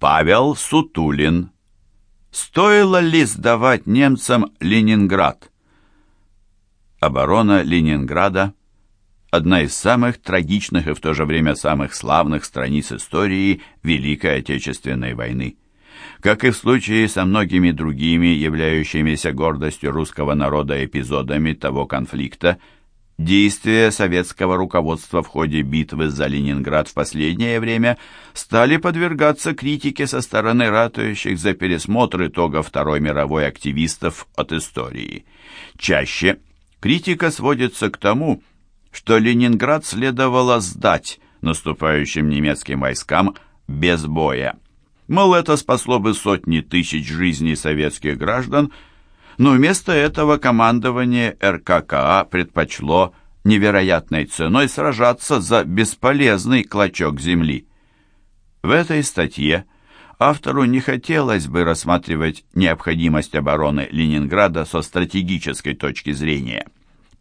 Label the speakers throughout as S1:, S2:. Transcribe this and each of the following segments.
S1: Павел Сутулин. Стоило ли сдавать немцам Ленинград? Оборона Ленинграда – одна из самых трагичных и в то же время самых славных страниц истории Великой Отечественной войны. Как и в случае со многими другими являющимися гордостью русского народа эпизодами того конфликта – Действия советского руководства в ходе битвы за Ленинград в последнее время стали подвергаться критике со стороны ратующих за пересмотр итогов Второй мировой активистов от истории. Чаще критика сводится к тому, что Ленинград следовало сдать наступающим немецким войскам без боя. Мол, это спасло бы сотни тысяч жизней советских граждан – но вместо этого командование РККА предпочло невероятной ценой сражаться за бесполезный клочок земли. В этой статье автору не хотелось бы рассматривать необходимость обороны Ленинграда со стратегической точки зрения.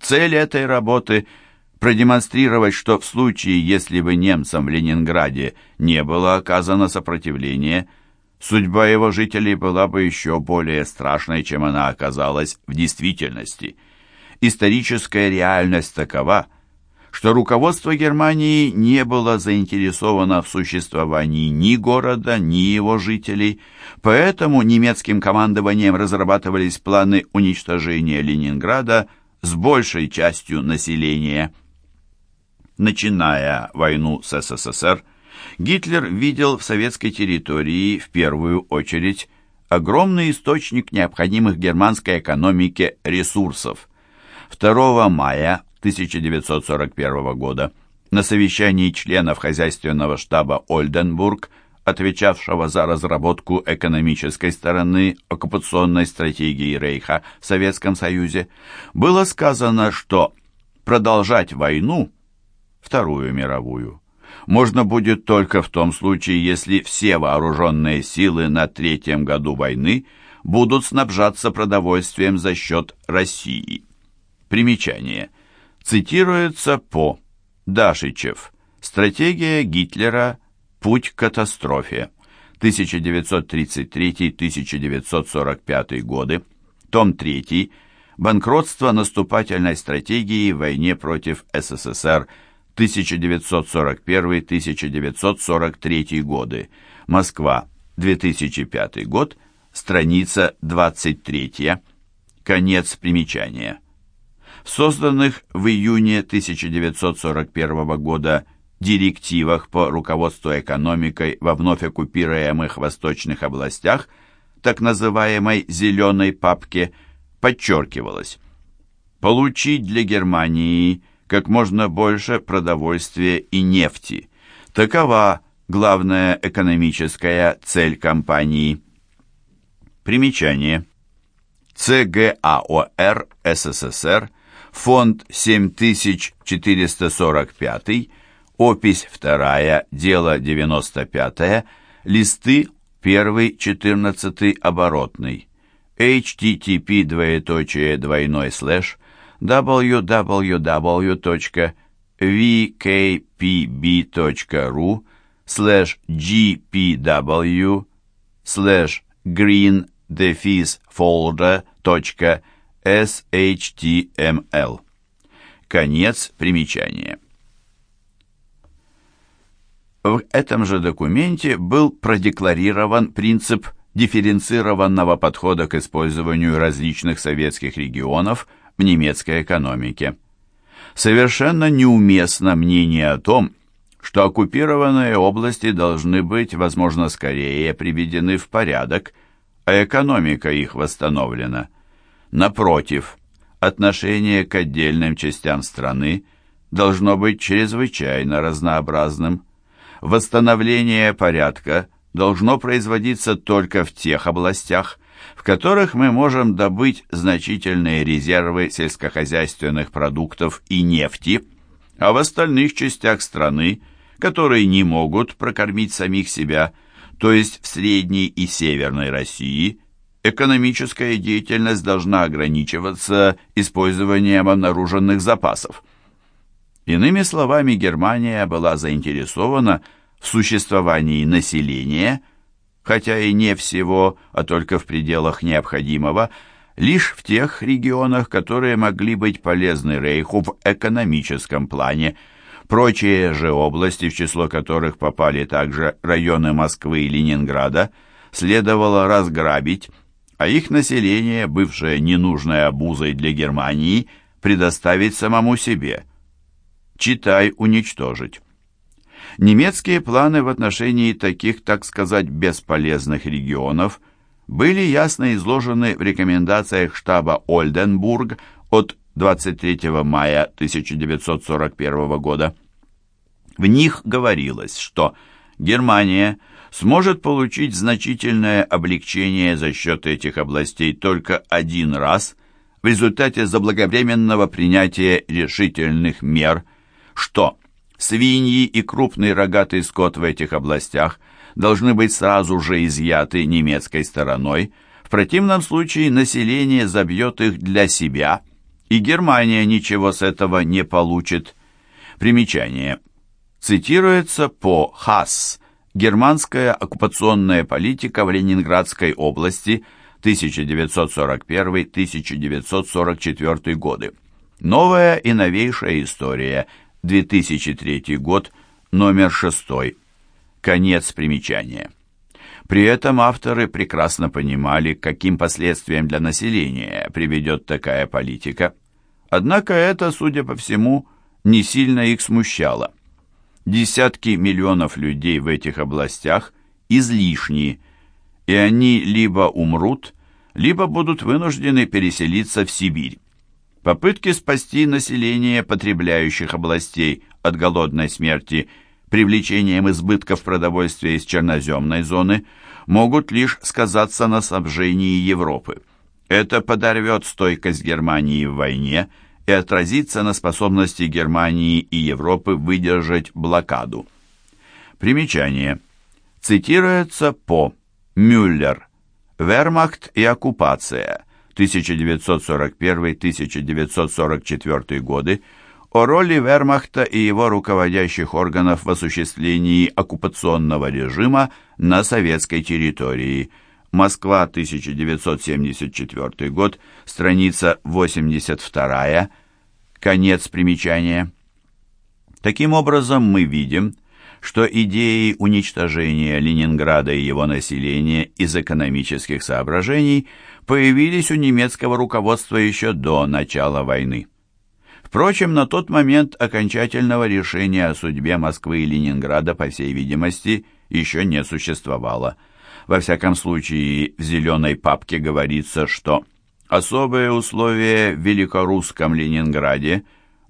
S1: Цель этой работы – продемонстрировать, что в случае, если бы немцам в Ленинграде не было оказано сопротивление – судьба его жителей была бы еще более страшной, чем она оказалась в действительности. Историческая реальность такова, что руководство Германии не было заинтересовано в существовании ни города, ни его жителей, поэтому немецким командованием разрабатывались планы уничтожения Ленинграда с большей частью населения. Начиная войну с СССР, Гитлер видел в советской территории в первую очередь огромный источник необходимых германской экономике ресурсов. 2 мая 1941 года на совещании членов хозяйственного штаба Ольденбург, отвечавшего за разработку экономической стороны оккупационной стратегии Рейха в Советском Союзе, было сказано, что продолжать войну, Вторую мировую, можно будет только в том случае, если все вооруженные силы на третьем году войны будут снабжаться продовольствием за счет России. Примечание. Цитируется по Дашичев. Стратегия Гитлера «Путь к катастрофе». 1933-1945 годы. Том 3. Банкротство наступательной стратегии в войне против СССР – 1941-1943 годы. Москва, 2005 год, страница 23. Конец примечания. В созданных в июне 1941 года директивах по руководству экономикой во вновь оккупируемых восточных областях, так называемой «зеленой папке», подчеркивалось, получить для Германии как можно больше продовольствия и нефти. Такова главная экономическая цель компании. Примечание. ЦГАОР СССР, фонд 7445, опись 2, дело 95, листы 1, 14 оборотный, http двоеточие двойной слэш www.vkpb.ru slash gpw slash green defis folder.shtml. Конец примечания. В этом же документе был продекларирован принцип дифференцированного подхода к использованию различных советских регионов – в немецкой экономике. Совершенно неуместно мнение о том, что оккупированные области должны быть, возможно, скорее приведены в порядок, а экономика их восстановлена. Напротив, отношение к отдельным частям страны должно быть чрезвычайно разнообразным. Восстановление порядка должно производиться только в тех областях, в которых мы можем добыть значительные резервы сельскохозяйственных продуктов и нефти, а в остальных частях страны, которые не могут прокормить самих себя, то есть в Средней и Северной России, экономическая деятельность должна ограничиваться использованием обнаруженных запасов. Иными словами, Германия была заинтересована в существовании населения – хотя и не всего, а только в пределах необходимого, лишь в тех регионах, которые могли быть полезны Рейху в экономическом плане. Прочие же области, в число которых попали также районы Москвы и Ленинграда, следовало разграбить, а их население, бывшее ненужной обузой для Германии, предоставить самому себе. Читай уничтожить. Немецкие планы в отношении таких, так сказать, бесполезных регионов были ясно изложены в рекомендациях штаба Ольденбург от 23 мая 1941 года. В них говорилось, что Германия сможет получить значительное облегчение за счет этих областей только один раз в результате заблаговременного принятия решительных мер, что свиньи и крупный рогатый скот в этих областях должны быть сразу же изъяты немецкой стороной, в противном случае население забьет их для себя, и Германия ничего с этого не получит. Примечание. Цитируется по Хасс «Германская оккупационная политика в Ленинградской области 1941-1944 годы». Новая и новейшая история – 2003 год, номер 6. Конец примечания. При этом авторы прекрасно понимали, каким последствиям для населения приведет такая политика. Однако это, судя по всему, не сильно их смущало. Десятки миллионов людей в этих областях излишни, и они либо умрут, либо будут вынуждены переселиться в Сибирь. Попытки спасти население потребляющих областей от голодной смерти привлечением избытков продовольствия из черноземной зоны могут лишь сказаться на снабжении Европы. Это подорвет стойкость Германии в войне и отразится на способности Германии и Европы выдержать блокаду. Примечание. Цитируется по Мюллер. Вермахт и оккупация. 1941-1944 годы о роли вермахта и его руководящих органов в осуществлении оккупационного режима на советской территории. Москва, 1974 год, страница 82, конец примечания. Таким образом, мы видим, что идеи уничтожения Ленинграда и его населения из экономических соображений – появились у немецкого руководства еще до начала войны. Впрочем, на тот момент окончательного решения о судьбе Москвы и Ленинграда, по всей видимости, еще не существовало. Во всяком случае, в «Зеленой папке» говорится, что особые условия в Великорусском Ленинграде,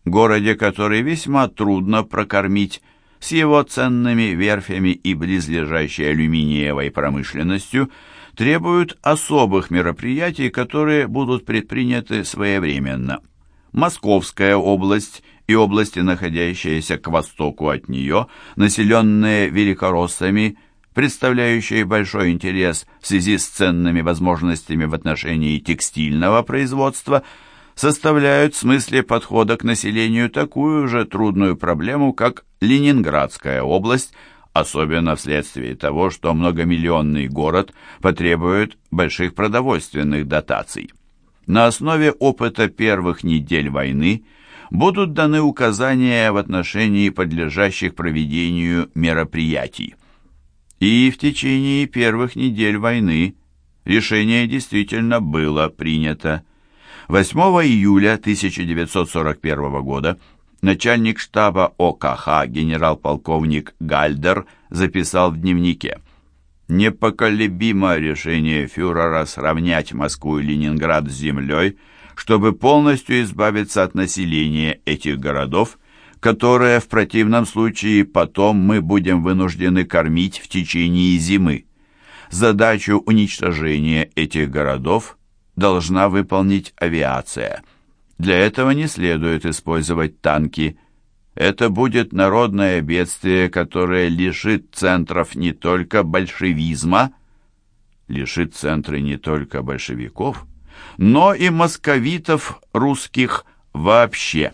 S1: городе, который весьма трудно прокормить, с его ценными верфями и близлежащей алюминиевой промышленностью – требуют особых мероприятий, которые будут предприняты своевременно. Московская область и области, находящиеся к востоку от нее, населенные великороссами, представляющие большой интерес в связи с ценными возможностями в отношении текстильного производства, составляют в смысле подхода к населению такую же трудную проблему, как Ленинградская область – особенно вследствие того, что многомиллионный город потребует больших продовольственных дотаций. На основе опыта первых недель войны будут даны указания в отношении подлежащих проведению мероприятий. И в течение первых недель войны решение действительно было принято. 8 июля 1941 года начальник штаба ОКХ генерал-полковник Гальдер записал в дневнике «Непоколебимо решение фюрера сравнять Москву и Ленинград с землей, чтобы полностью избавиться от населения этих городов, которое в противном случае потом мы будем вынуждены кормить в течение зимы. Задачу уничтожения этих городов должна выполнить авиация». Для этого не следует использовать танки. Это будет народное бедствие, которое лишит центров не только большевизма, лишит центры не только большевиков, но и московитов русских вообще.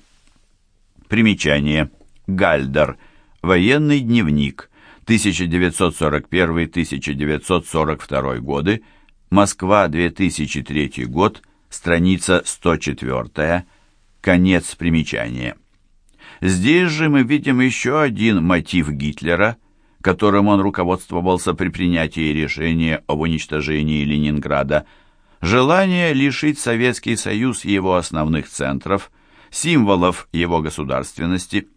S1: Примечание. Гальдер. Военный дневник. 1941-1942 годы, Москва, 2003 год, страница 104, конец примечания. Здесь же мы видим еще один мотив Гитлера, которым он руководствовался при принятии решения об уничтожении Ленинграда – Желание лишить Советский Союз его основных центров, символов его государственности.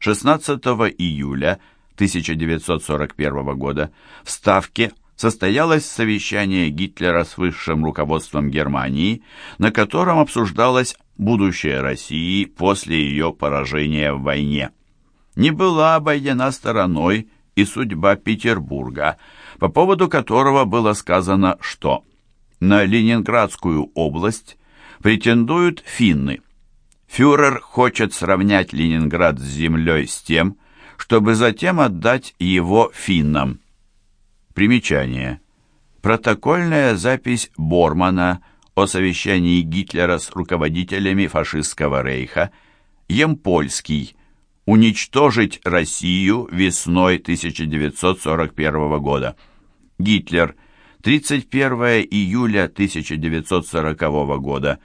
S1: 16 июля 1941 года в Ставке состоялось совещание Гитлера с высшим руководством Германии, на котором обсуждалось будущее России после ее поражения в войне. Не была обойдена стороной и судьба Петербурга, по поводу которого было сказано, что на Ленинградскую область претендуют финны. Фюрер хочет сравнять Ленинград с землей с тем, чтобы затем отдать его финнам. Примечание. Протокольная запись Бормана о совещании Гитлера с руководителями фашистского рейха Емпольский «Уничтожить Россию весной 1941 года». Гитлер – 31 июля 1940 года.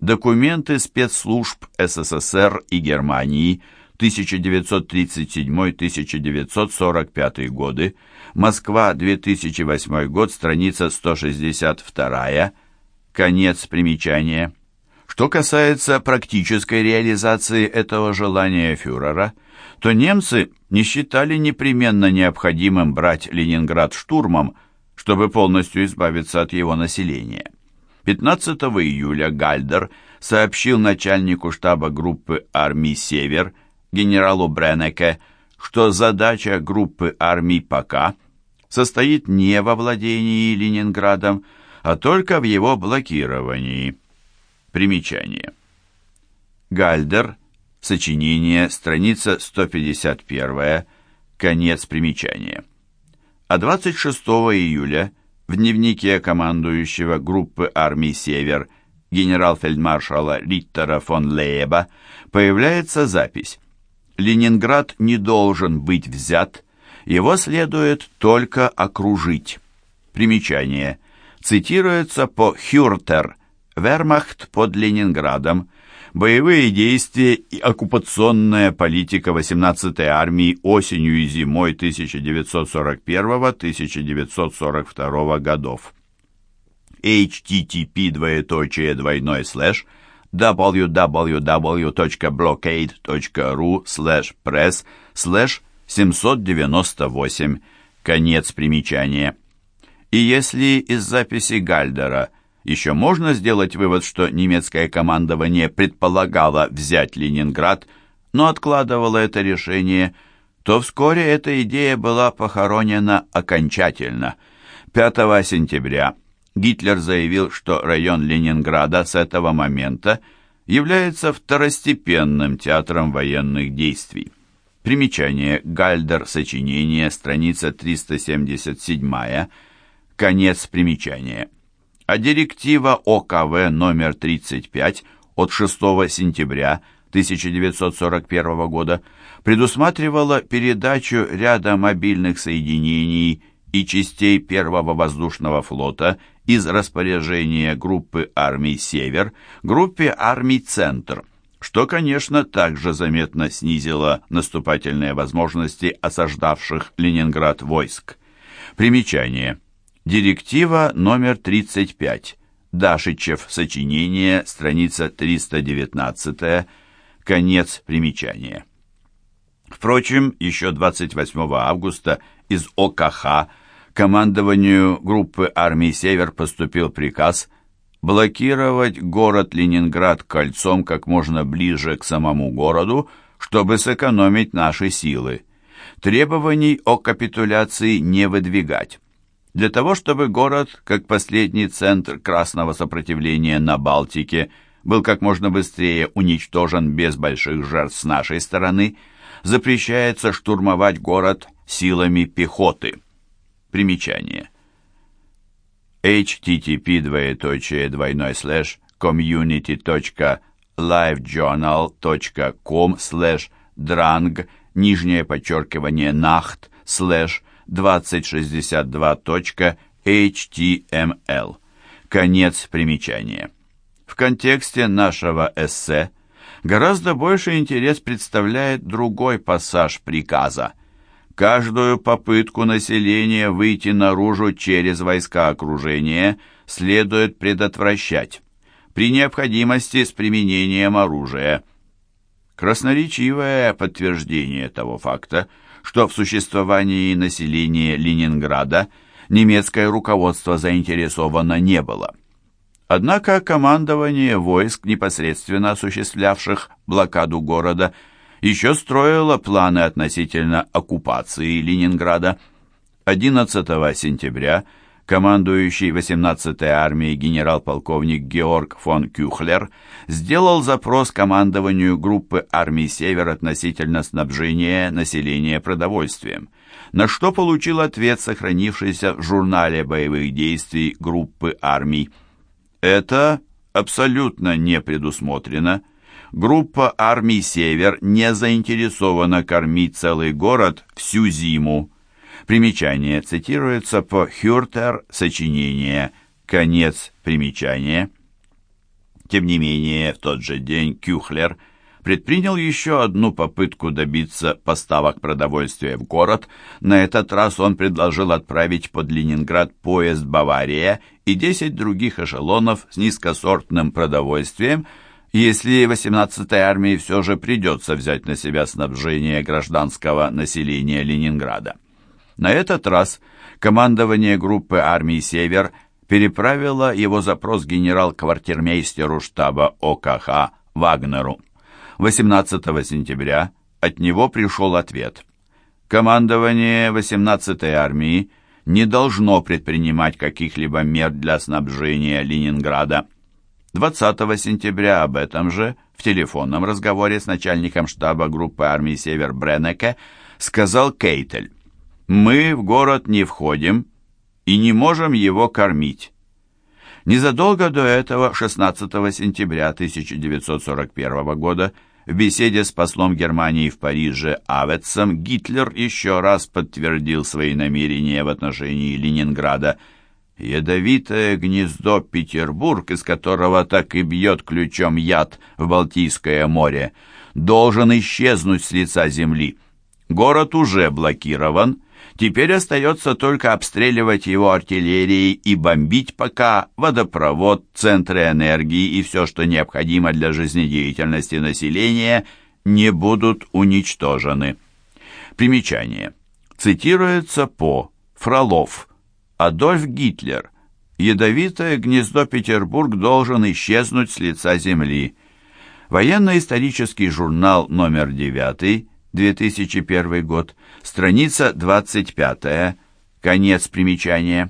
S1: Документы спецслужб СССР и Германии 1937-1945 годы. Москва, 2008 год, страница 162. Конец примечания. Что касается практической реализации этого желания фюрера, то немцы не считали непременно необходимым брать Ленинград штурмом, чтобы полностью избавиться от его населения. 15 июля Гальдер сообщил начальнику штаба группы армий «Север» генералу Бренеке, что задача группы армий «Пока» состоит не во владении Ленинградом, а только в его блокировании. Примечание. Гальдер, сочинение, страница 151, конец примечания а 26 июля в дневнике командующего группы армий «Север» генерал-фельдмаршала Риттера фон Лейба появляется запись «Ленинград не должен быть взят, его следует только окружить». Примечание. Цитируется по Хюртер «Вермахт под Ленинградом», Боевые действия и оккупационная политика 18-й армии осенью и зимой 1941-1942 годов. http двоеточие двойной слэш www.blockade.ru слэш пресс слэш 798 конец примечания. И если из записи Гальдера – еще можно сделать вывод, что немецкое командование предполагало взять Ленинград, но откладывало это решение, то вскоре эта идея была похоронена окончательно. 5 сентября Гитлер заявил, что район Ленинграда с этого момента является второстепенным театром военных действий. Примечание. Гальдер, сочинение, страница 377, конец примечания. А директива ОКВ номер 35 от 6 сентября 1941 года предусматривала передачу ряда мобильных соединений и частей Первого воздушного флота из распоряжения группы армий «Север» группе армий «Центр», что, конечно, также заметно снизило наступательные возможности осаждавших Ленинград войск. Примечание – Директива номер 35. Дашичев. Сочинение. Страница 319. Конец примечания. Впрочем, еще 28 августа из ОКХ командованию группы армий «Север» поступил приказ блокировать город Ленинград кольцом как можно ближе к самому городу, чтобы сэкономить наши силы. Требований о капитуляции не выдвигать для того, чтобы город, как последний центр красного сопротивления на Балтике, был как можно быстрее уничтожен без больших жертв с нашей стороны, запрещается штурмовать город силами пехоты. Примечание. http двоеточие двойной слэш community.livejournal.com слэш drang нижнее подчеркивание nacht слэш 2062.html. Конец примечания. В контексте нашего эссе гораздо больше интерес представляет другой пассаж приказа. Каждую попытку населения выйти наружу через войска окружения следует предотвращать, при необходимости с применением оружия. Красноречивое подтверждение того факта, что в существовании населения Ленинграда немецкое руководство заинтересовано не было. Однако командование войск, непосредственно осуществлявших блокаду города, еще строило планы относительно оккупации Ленинграда. 11 сентября командующий 18-й армией генерал-полковник Георг фон Кюхлер сделал запрос командованию группы армий «Север» относительно снабжения населения продовольствием, на что получил ответ, сохранившийся в журнале боевых действий группы армий. Это абсолютно не предусмотрено. Группа армий «Север» не заинтересована кормить целый город всю зиму. Примечание цитируется по Хюртер сочинение «Конец примечания». Тем не менее, в тот же день Кюхлер – предпринял еще одну попытку добиться поставок продовольствия в город. На этот раз он предложил отправить под Ленинград поезд «Бавария» и 10 других эшелонов с низкосортным продовольствием, если 18-й армии все же придется взять на себя снабжение гражданского населения Ленинграда. На этот раз командование группы армий «Север» переправило его запрос генерал-квартирмейстеру штаба ОКХ Вагнеру. 18 сентября от него пришел ответ. Командование 18-й армии не должно предпринимать каких-либо мер для снабжения Ленинграда. 20 сентября об этом же в телефонном разговоре с начальником штаба группы армии «Север» Бреннеке сказал Кейтель. «Мы в город не входим и не можем его кормить». Незадолго до этого, 16 сентября 1941 года, в беседе с послом Германии в Париже Аветсом Гитлер еще раз подтвердил свои намерения в отношении Ленинграда. Ядовитое гнездо Петербург, из которого так и бьет ключом яд в Балтийское море, должен исчезнуть с лица земли. Город уже блокирован, Теперь остается только обстреливать его артиллерией и бомбить, пока водопровод, центры энергии и все, что необходимо для жизнедеятельности населения, не будут уничтожены. Примечание. Цитируется по Фролов. Адольф Гитлер. Ядовитое гнездо Петербург должен исчезнуть с лица земли. Военно-исторический журнал номер 9 2001 год, страница 25, конец примечания.